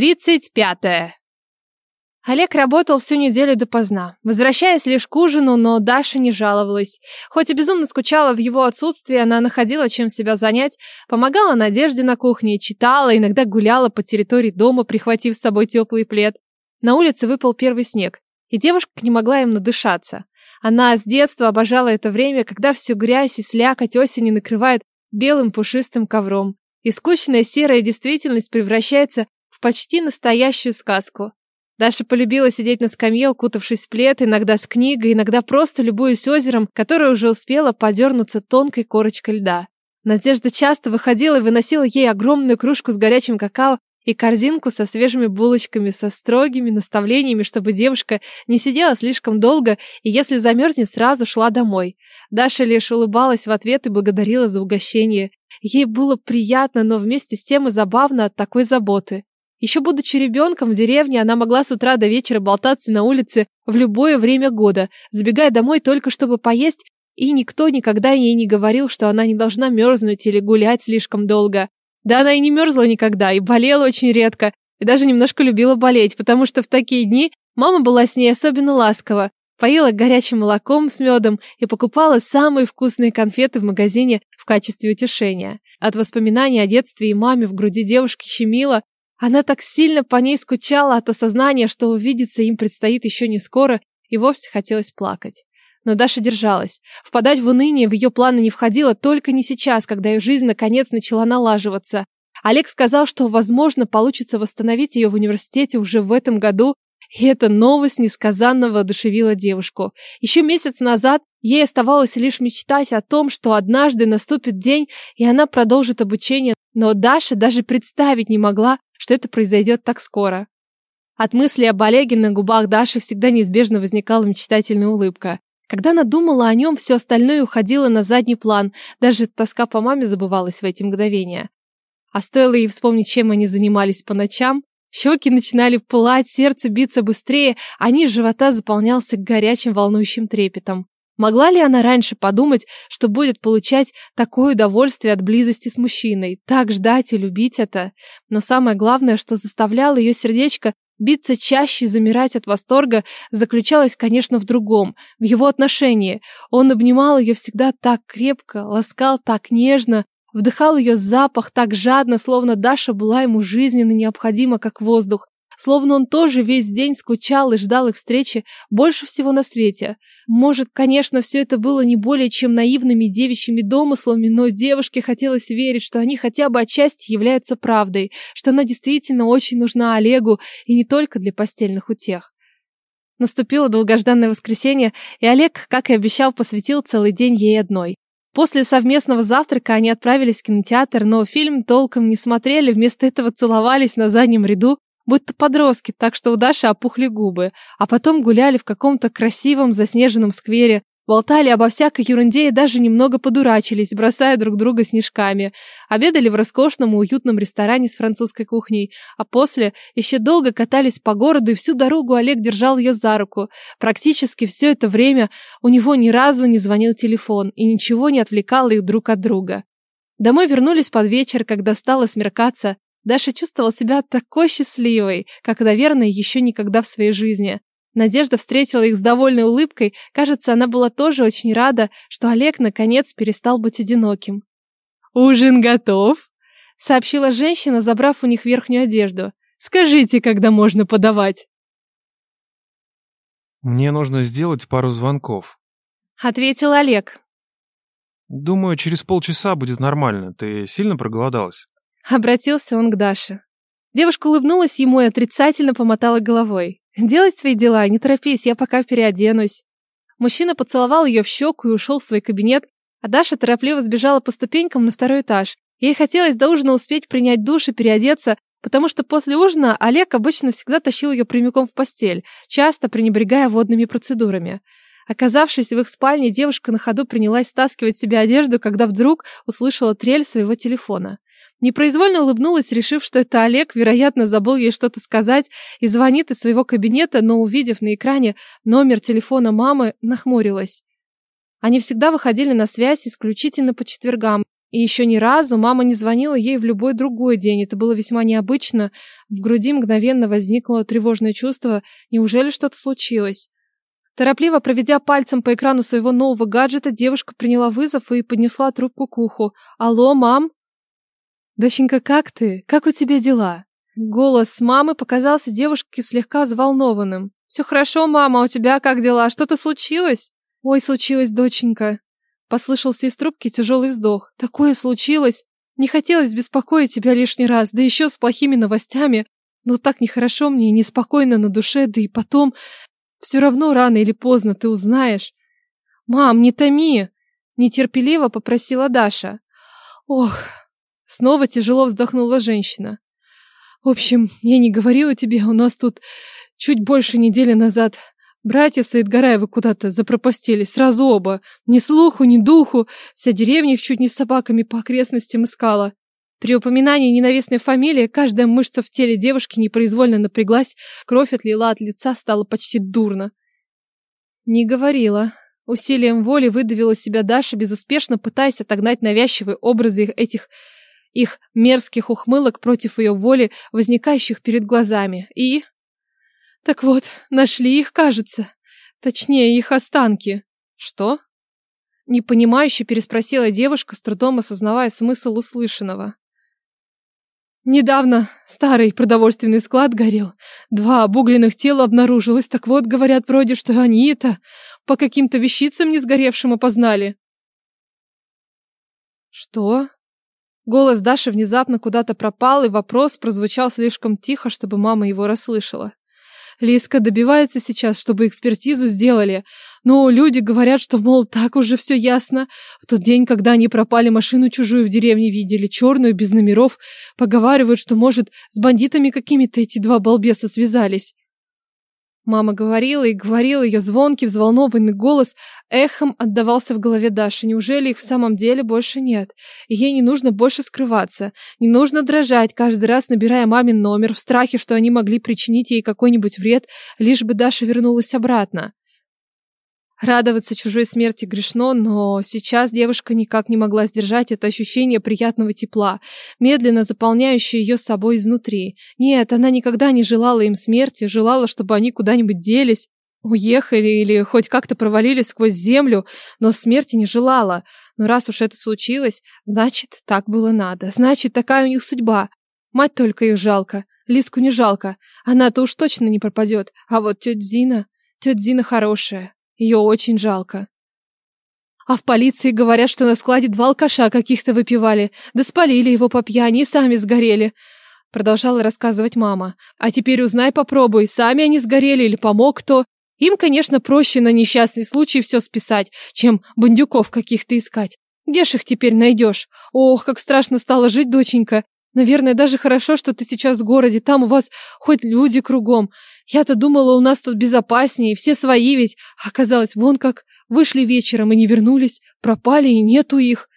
Тридцать пятое. Олег работал всю неделю допоздна, возвращаясь лишь к ужину, но Даша не жаловалась. Хоть и безумно скучала в его отсутствии, она находила чем себя занять, помогала Надежде на кухне, читала, иногда гуляла по территории дома, прихватив с собой теплый плед. На улице выпал первый снег, и девушка не могла им надышаться. Она с детства обожала это время, когда всю грязь и слякоть осени накрывает белым пушистым ковром, и скучная серая действительность превращается почти настоящую сказку. Даша полюбила сидеть на скамье, укутавшись в плед, иногда с книгой, иногда просто любуясь озером, которое уже успело подернуться тонкой корочкой льда. Надежда часто выходила и выносила ей огромную кружку с горячим какао и корзинку со свежими булочками, со строгими наставлениями, чтобы девушка не сидела слишком долго и, если замерзнет, сразу шла домой. Даша лишь улыбалась в ответ и благодарила за угощение. Ей было приятно, но вместе с тем и забавно от такой заботы. Еще будучи ребенком в деревне, она могла с утра до вечера болтаться на улице в любое время года, забегая домой только чтобы поесть, и никто никогда ей не говорил, что она не должна мерзнуть или гулять слишком долго. Да она и не мерзла никогда, и болела очень редко, и даже немножко любила болеть, потому что в такие дни мама была с ней особенно ласкова, поила горячим молоком с медом и покупала самые вкусные конфеты в магазине в качестве утешения. От воспоминаний о детстве и маме в груди девушки щемило, она так сильно по ней скучала от осознания, что увидеться им предстоит еще не скоро, и вовсе хотелось плакать. Но Даша держалась. Впадать в уныние в ее планы не входило, только не сейчас, когда ее жизнь наконец начала налаживаться. Олег сказал, что, возможно, получится восстановить ее в университете уже в этом году, и эта новость несказанно воодушевила девушку. Еще месяц назад ей оставалось лишь мечтать о том, что однажды наступит день, и она продолжит обучение, но Даша даже представить не могла, что это произойдет так скоро. От мысли об Олеге на губах Даши всегда неизбежно возникала мечтательная улыбка. Когда она думала о нем, все остальное уходило на задний план, даже тоска по маме забывалась в эти мгновения. А стоило ей вспомнить, чем они занимались по ночам, щеки начинали пылать, сердце биться быстрее, а низ живота заполнялся горячим волнующим трепетом. Могла ли она раньше подумать, что будет получать такое удовольствие от близости с мужчиной, так ждать и любить это? Но самое главное, что заставляло ее сердечко биться чаще и замирать от восторга, заключалось, конечно, в другом, в его отношении. Он обнимал ее всегда так крепко, ласкал так нежно, вдыхал ее запах так жадно, словно Даша была ему жизненно необходима, как воздух. Словно он тоже весь день скучал и ждал их встречи больше всего на свете. Может, конечно, все это было не более чем наивными девичьими домыслами, но девушке хотелось верить, что они хотя бы отчасти являются правдой, что она действительно очень нужна Олегу и не только для постельных утех. Наступило долгожданное воскресенье, и Олег, как и обещал, посвятил целый день ей одной. После совместного завтрака они отправились в кинотеатр, но фильм толком не смотрели, вместо этого целовались на заднем ряду, будто подростки, так что у Даши опухли губы, а потом гуляли в каком-то красивом заснеженном сквере, болтали обо всякой ерунде и даже немного подурачились, бросая друг друга снежками. Обедали в роскошном и уютном ресторане с французской кухней, а после еще долго катались по городу, и всю дорогу Олег держал ее за руку. Практически все это время у него ни разу не звонил телефон, и ничего не отвлекало их друг от друга. Домой вернулись под вечер, когда стало смеркаться, Даша чувствовала себя такой счастливой, как, наверное, еще никогда в своей жизни. Надежда встретила их с довольной улыбкой. Кажется, она была тоже очень рада, что Олег наконец перестал быть одиноким. «Ужин готов», — сообщила женщина, забрав у них верхнюю одежду. «Скажите, когда можно подавать». «Мне нужно сделать пару звонков», — ответил Олег. «Думаю, через полчаса будет нормально. Ты сильно проголодалась?» Обратился он к Даше. Девушка улыбнулась ему и отрицательно помотала головой. «Делать свои дела, не торопись, я пока переоденусь». Мужчина поцеловал ее в щеку и ушел в свой кабинет, а Даша торопливо сбежала по ступенькам на второй этаж. Ей хотелось до ужина успеть принять душ и переодеться, потому что после ужина Олег обычно всегда тащил ее прямиком в постель, часто пренебрегая водными процедурами. Оказавшись в их спальне, девушка на ходу принялась стаскивать себе одежду, когда вдруг услышала трель своего телефона. Непроизвольно улыбнулась, решив, что это Олег, вероятно, забыл ей что-то сказать и звонит из своего кабинета, но, увидев на экране номер телефона мамы, нахмурилась. Они всегда выходили на связь исключительно по четвергам, И еще ни разу мама не звонила ей в любой другой день. Это было весьма необычно. В груди мгновенно возникло тревожное чувство. Неужели что-то случилось? Торопливо проведя пальцем по экрану своего нового гаджета, девушка приняла вызов и поднесла трубку к уху. «Алло, мам?» «Доченька, как ты? Как у тебя дела?» Голос мамы показался девушке слегка взволнованным. «Все хорошо, мама, а у тебя как дела? Что-то случилось?» «Ой, случилось, доченька». Послышался из трубки тяжелый вздох. «Такое случилось! Не хотелось беспокоить тебя лишний раз, да еще с плохими новостями. Но так нехорошо мне и неспокойно на душе, да и потом... Все равно рано или поздно ты узнаешь». «Мам, не томи!» Нетерпеливо попросила Даша. «Ох!» Снова тяжело вздохнула женщина. «В общем, я не говорила тебе, у нас тут чуть больше недели назад Братья Саидгараевы куда-то запропастились, сразу оба. Ни слуху, ни духу. Вся деревня их чуть не с собаками по окрестностям искала. При упоминании ненавистной фамилии каждая мышца в теле девушки непроизвольно напряглась, кровь отлила от лица, стало почти дурно. Не говорила. Усилием воли выдавила себя Даша, безуспешно пытаясь отогнать навязчивые образы этих их мерзких ухмылок против ее воли, возникающих перед глазами. И так вот, нашли их, кажется. Точнее, их останки. Что? Непонимающе переспросила девушка, с трудом осознавая смысл услышанного. Недавно старый продовольственный склад горел. Два обугленных тела обнаружилось. Так вот, говорят вроде, что они это по каким-то вещицам не сгоревшим опознали. Что? Голос Даши внезапно куда-то пропал, и вопрос прозвучал слишком тихо, чтобы мама его расслышала. Лиска добивается сейчас, чтобы экспертизу сделали. Но люди говорят, что, мол, так уже все ясно. В тот день, когда они пропали, машину чужую в деревне видели, черную, без номеров. Поговаривают, что, может, с бандитами какими-то эти два балбеса связались. Мама говорила и говорила, ее звонкий, взволнованный голос эхом отдавался в голове Даши. Неужели их в самом деле больше нет? И ей не нужно больше скрываться. Не нужно дрожать, каждый раз набирая мамин номер, в страхе, что они могли причинить ей какой-нибудь вред, лишь бы Даша вернулась обратно. Радоваться чужой смерти грешно, но сейчас девушка никак не могла сдержать это ощущение приятного тепла, медленно заполняющее ее собой изнутри. Нет, она никогда не желала им смерти, желала, чтобы они куда-нибудь делись, уехали или хоть как-то провалились сквозь землю, но смерти не желала. Но раз уж это случилось, значит, так было надо. Значит, такая у них судьба. Мать только их жалко. Лиску не жалко. Она-то уж точно не пропадет. А вот тетя Зина... Тетя Зина хорошая. Ее очень жалко. А в полиции говорят, что на складе два алкаша каких-то выпивали, да спалили его по пьяни и сами сгорели. Продолжала рассказывать мама. А теперь узнай, попробуй, сами они сгорели или помог кто. Им, конечно, проще на несчастный случай все списать, чем бандюков каких-то искать. Где ж их теперь найдешь? Ох, как страшно стало жить, доченька. Наверное, даже хорошо, что ты сейчас в городе, там у вас хоть люди кругом. Я-то думала, у нас тут безопаснее, все свои ведь. А оказалось, вон как, вышли вечером и не вернулись, пропали и нету их.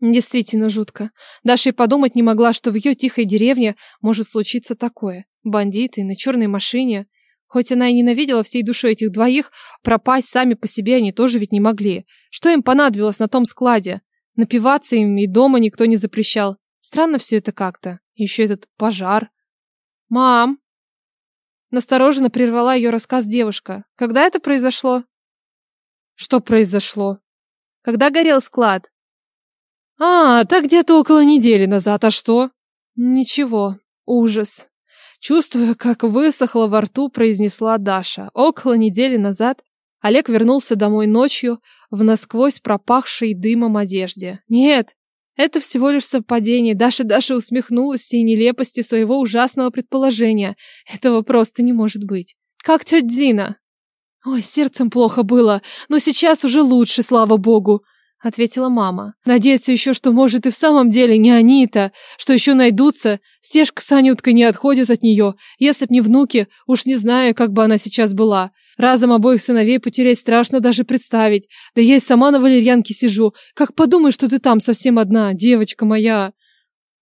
Действительно жутко. Даша и подумать не могла, что в ее тихой деревне может случиться такое. Бандиты на черной машине. Хоть она и ненавидела всей душой этих двоих, пропасть сами по себе они тоже ведь не могли. Что им понадобилось на том складе? Напиваться им и дома никто не запрещал. Странно все это как-то. Еще этот пожар. «Мам!» Настороженно прервала ее рассказ девушка. «Когда это произошло?» «Что произошло?» «Когда горел склад?» «А, так где-то около недели назад. А что?» «Ничего. Ужас». Чувствуя, как высохло во рту, произнесла Даша. Около недели назад Олег вернулся домой ночью в насквозь пропахшей дымом одежде. Нет, это всего лишь совпадение. Даша Даша усмехнулась всей нелепости своего ужасного предположения. Этого просто не может быть. Как тетя Зина? Ой, сердцем плохо было, но сейчас уже лучше, слава богу, ответила мама. Надеяться еще, что может и в самом деле не они-то, что еще найдутся. Стежка с Анюткой не отходит от нее. Если б не внуки, уж не знаю, как бы она сейчас была. Разом обоих сыновей потерять страшно даже представить. Да я и сама на валерьянке сижу. Как подумай, что ты там совсем одна, девочка моя.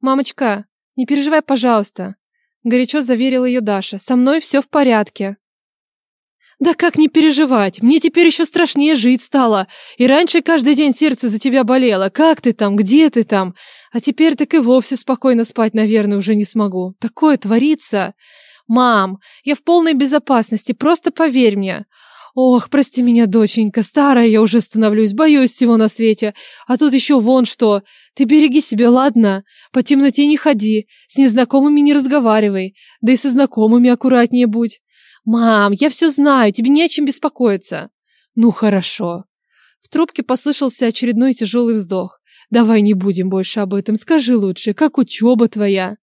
Мамочка, не переживай, пожалуйста. Горячо заверила ее Даша. Со мной все в порядке. Да как не переживать? Мне теперь еще страшнее жить стало. И раньше каждый день сердце за тебя болело. Как ты там? Где ты там? А теперь так и вовсе спокойно спать, наверное, уже не смогу. Такое творится. Мам, я в полной безопасности, просто поверь мне. Ох, прости меня, доченька, старая я уже становлюсь, боюсь всего на свете. А тут еще вон что. Ты береги себя, ладно? По темноте не ходи, с незнакомыми не разговаривай, да и со знакомыми аккуратнее будь. «Мам, я все знаю, тебе не о чем беспокоиться». «Ну, хорошо». В трубке послышался очередной тяжелый вздох. «Давай не будем больше об этом. Скажи лучше, как учеба твоя?»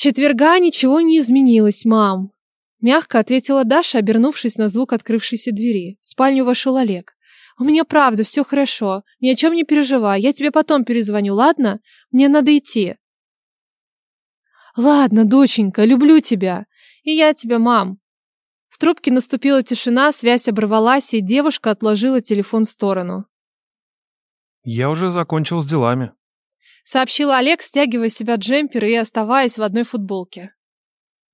«С четверга ничего не изменилось, мам», — мягко ответила Даша, обернувшись на звук открывшейся двери. В спальню вошел Олег. «У меня правда все хорошо. Ни о чем не переживай. Я тебе потом перезвоню, ладно? Мне надо идти». «Ладно, доченька, люблю тебя. И я тебя, мам. В трубке наступила тишина, связь оборвалась, и девушка отложила телефон в сторону. Я уже закончил с делами. Сообщил Олег, стягивая себя джемпер и оставаясь в одной футболке.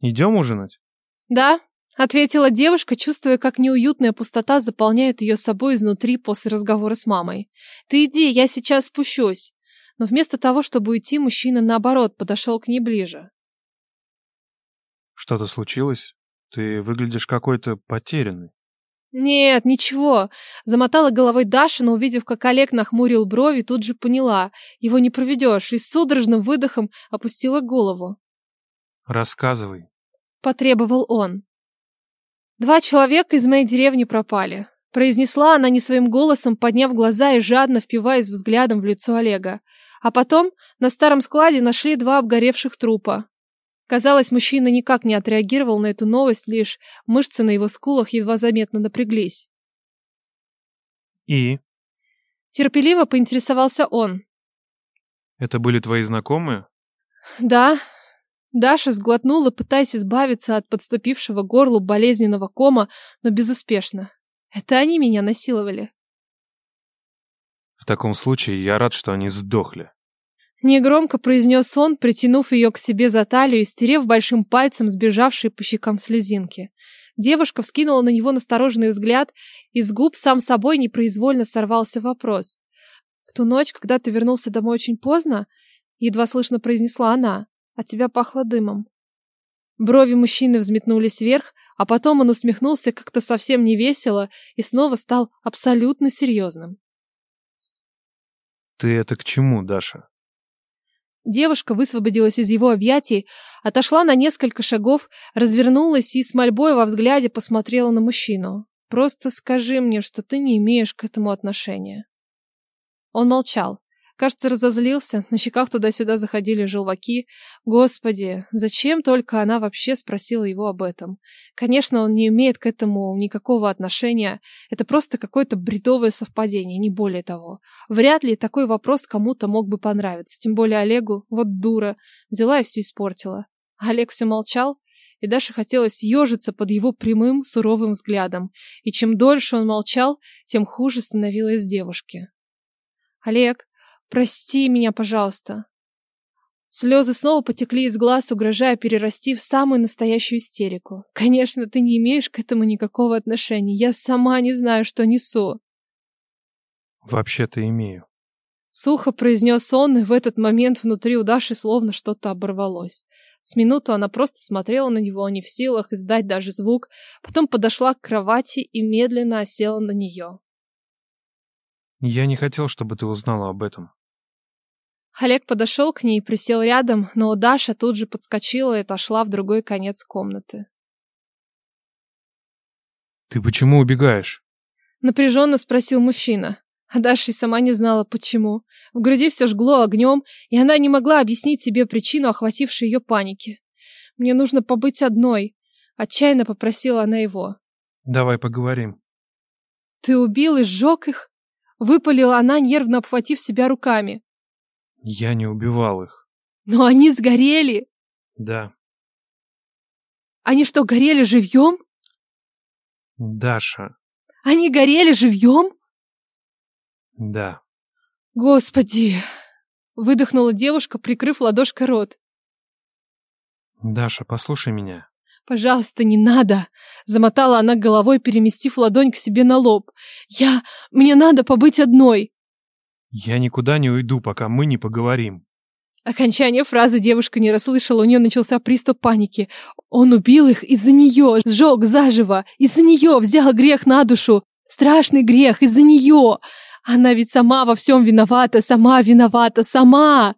Идем ужинать? Да, ответила девушка, чувствуя, как неуютная пустота заполняет ее собой изнутри после разговора с мамой. Ты иди, я сейчас спущусь. Но вместо того, чтобы уйти, мужчина, наоборот, подошел к ней ближе. Что-то случилось? Ты выглядишь какой-то потерянный. Нет, ничего. Замотала головой Даша, но увидев, как Олег нахмурил брови, тут же поняла. Его не проведешь, и с судорожным выдохом опустила голову. Рассказывай. Потребовал он. Два человека из моей деревни пропали. Произнесла она не своим голосом, подняв глаза и жадно впиваясь взглядом в лицо Олега. А потом на старом складе нашли два обгоревших трупа. Казалось, мужчина никак не отреагировал на эту новость, лишь мышцы на его скулах едва заметно напряглись. И? Терпеливо поинтересовался он. Это были твои знакомые? Да. Даша сглотнула, пытаясь избавиться от подступившего горлу болезненного кома, но безуспешно. Это они меня насиловали. В таком случае я рад, что они сдохли. Негромко произнес он, притянув ее к себе за талию и стерев большим пальцем сбежавшие по щекам слезинки. Девушка вскинула на него настороженный взгляд, и с губ сам собой непроизвольно сорвался вопрос. «В ту ночь, когда ты вернулся домой очень поздно, едва слышно произнесла она, от тебя пахло дымом». Брови мужчины взметнулись вверх, а потом он усмехнулся как-то совсем невесело и снова стал абсолютно серьезным. «Ты это к чему, Даша?» Девушка высвободилась из его объятий, отошла на несколько шагов, развернулась и с мольбой во взгляде посмотрела на мужчину. «Просто скажи мне, что ты не имеешь к этому отношения». Он молчал. Кажется, разозлился, на щеках туда-сюда заходили желваки. Господи, зачем только она вообще спросила его об этом? Конечно, он не имеет к этому никакого отношения. Это просто какое-то бредовое совпадение, не более того. Вряд ли такой вопрос кому-то мог бы понравиться. Тем более Олегу, вот дура, взяла и все испортила. Олег все молчал, и Даша хотелось ежиться под его прямым, суровым взглядом. И чем дольше он молчал, тем хуже становилось девушке. «Олег, Прости меня, пожалуйста. Слезы снова потекли из глаз, угрожая перерасти в самую настоящую истерику. Конечно, ты не имеешь к этому никакого отношения. Я сама не знаю, что несу. Вообще-то имею. Сухо произнес он, и в этот момент внутри у Даши словно что-то оборвалось. С минуту она просто смотрела на него, не в силах издать даже звук, потом подошла к кровати и медленно осела на нее. Я не хотел, чтобы ты узнала об этом. Олег подошел к ней и присел рядом, но Даша тут же подскочила и отошла в другой конец комнаты. «Ты почему убегаешь?» Напряженно спросил мужчина. А Даша и сама не знала, почему. В груди все жгло огнем, и она не могла объяснить себе причину охватившей ее паники. «Мне нужно побыть одной», — отчаянно попросила она его. «Давай поговорим». «Ты убил и сжег их?» — выпалила она, нервно обхватив себя руками. Я не убивал их. Но они сгорели. Да. Они что, горели живьем? Даша. Они горели живьем? Да. Господи! Выдохнула девушка, прикрыв ладошкой рот. Даша, послушай меня. Пожалуйста, не надо. Замотала она головой, переместив ладонь к себе на лоб. Я... Мне надо побыть одной. Я никуда не уйду, пока мы не поговорим. Окончание фразы девушка не расслышала, у нее начался приступ паники. Он убил их из-за нее, сжег заживо, из-за нее взял грех на душу. Страшный грех из-за нее. Она ведь сама во всем виновата, сама виновата, сама.